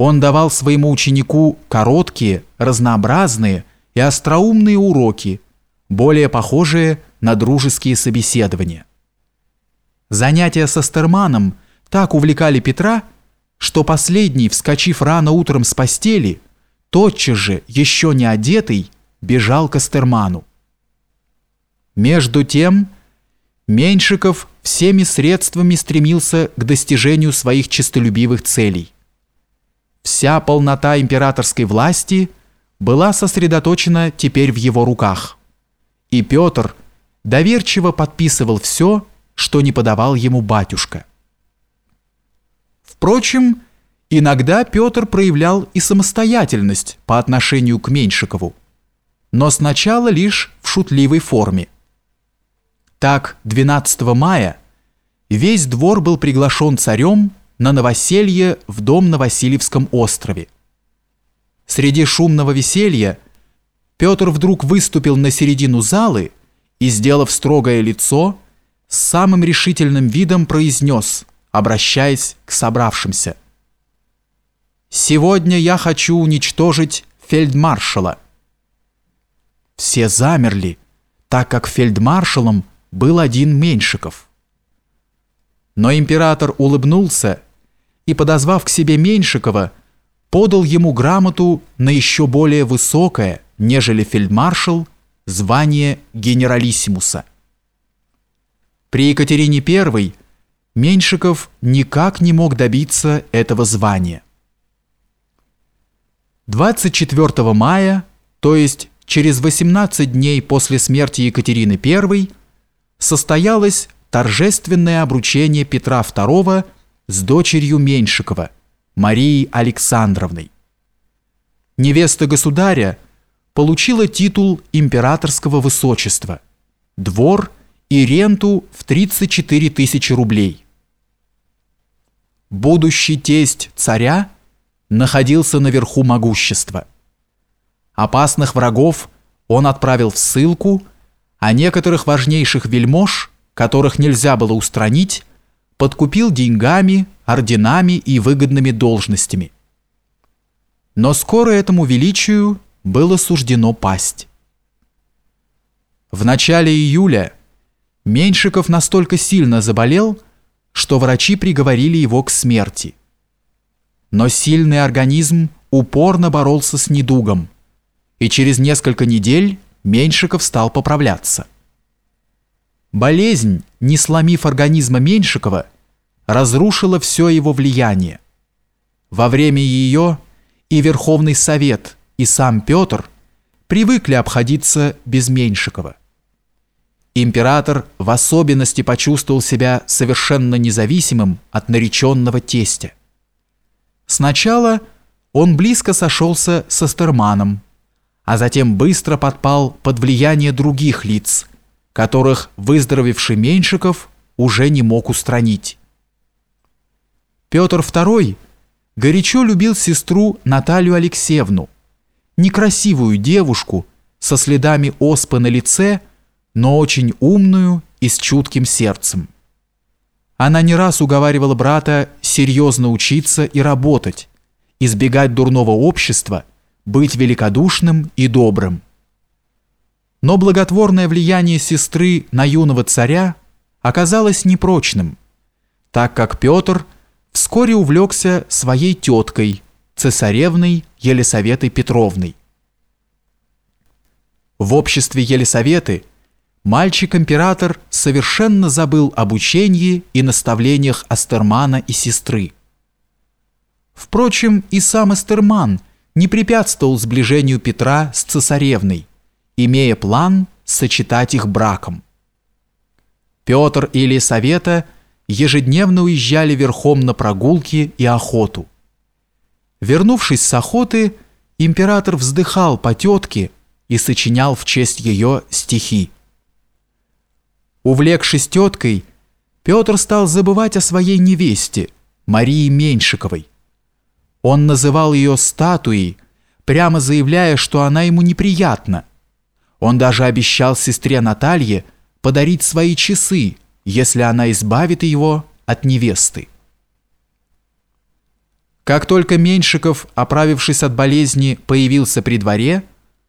Он давал своему ученику короткие, разнообразные и остроумные уроки, более похожие на дружеские собеседования. Занятия со Стерманом так увлекали Петра, что последний, вскочив рано утром с постели, тотчас же, еще не одетый, бежал к Астерману. Между тем, Меньшиков всеми средствами стремился к достижению своих честолюбивых целей. Вся полнота императорской власти была сосредоточена теперь в его руках. И Петр доверчиво подписывал все, что не подавал ему батюшка. Впрочем, иногда Петр проявлял и самостоятельность по отношению к Меньшикову, но сначала лишь в шутливой форме. Так, 12 мая весь двор был приглашен царем на новоселье в дом на Васильевском острове. Среди шумного веселья Петр вдруг выступил на середину залы и, сделав строгое лицо, с самым решительным видом произнес, обращаясь к собравшимся. «Сегодня я хочу уничтожить фельдмаршала». Все замерли, так как фельдмаршалом был один Меньшиков. Но император улыбнулся и, подозвав к себе Меньшикова, подал ему грамоту на еще более высокое, нежели фельдмаршал, звание генералиссимуса. При Екатерине I Меньшиков никак не мог добиться этого звания. 24 мая, то есть через 18 дней после смерти Екатерины I, состоялось торжественное обручение Петра II с дочерью Меньшикова, Марией Александровной. Невеста государя получила титул императорского высочества, двор – и ренту в 34 тысячи рублей. Будущий тесть царя находился наверху могущества. Опасных врагов он отправил в ссылку, а некоторых важнейших вельмож, которых нельзя было устранить, подкупил деньгами, орденами и выгодными должностями. Но скоро этому величию было суждено пасть. В начале июля Меньшиков настолько сильно заболел, что врачи приговорили его к смерти. Но сильный организм упорно боролся с недугом, и через несколько недель Меньшиков стал поправляться. Болезнь, не сломив организма Меньшикова, разрушила все его влияние. Во время ее и Верховный Совет, и сам Петр привыкли обходиться без Меньшикова. Император в особенности почувствовал себя совершенно независимым от нареченного тестя. Сначала он близко сошелся со Стерманом, а затем быстро подпал под влияние других лиц, которых выздоровевший Меньшиков уже не мог устранить. Петр II горячо любил сестру Наталью Алексеевну, некрасивую девушку со следами оспы на лице, но очень умную и с чутким сердцем. Она не раз уговаривала брата серьезно учиться и работать, избегать дурного общества, быть великодушным и добрым. Но благотворное влияние сестры на юного царя оказалось непрочным, так как Петр вскоре увлекся своей теткой, цесаревной Елисаветой Петровной. В обществе Елисаветы мальчик-император совершенно забыл об учении и наставлениях Астермана и сестры. Впрочем, и сам Астерман не препятствовал сближению Петра с цесаревной, имея план сочетать их браком. Петр и Елисавета ежедневно уезжали верхом на прогулки и охоту. Вернувшись с охоты, император вздыхал по тетке и сочинял в честь ее стихи. Увлекшись теткой, Петр стал забывать о своей невесте, Марии Меньшиковой. Он называл ее статуей, прямо заявляя, что она ему неприятна. Он даже обещал сестре Наталье подарить свои часы, если она избавит его от невесты. Как только Меньшиков, оправившись от болезни, появился при дворе,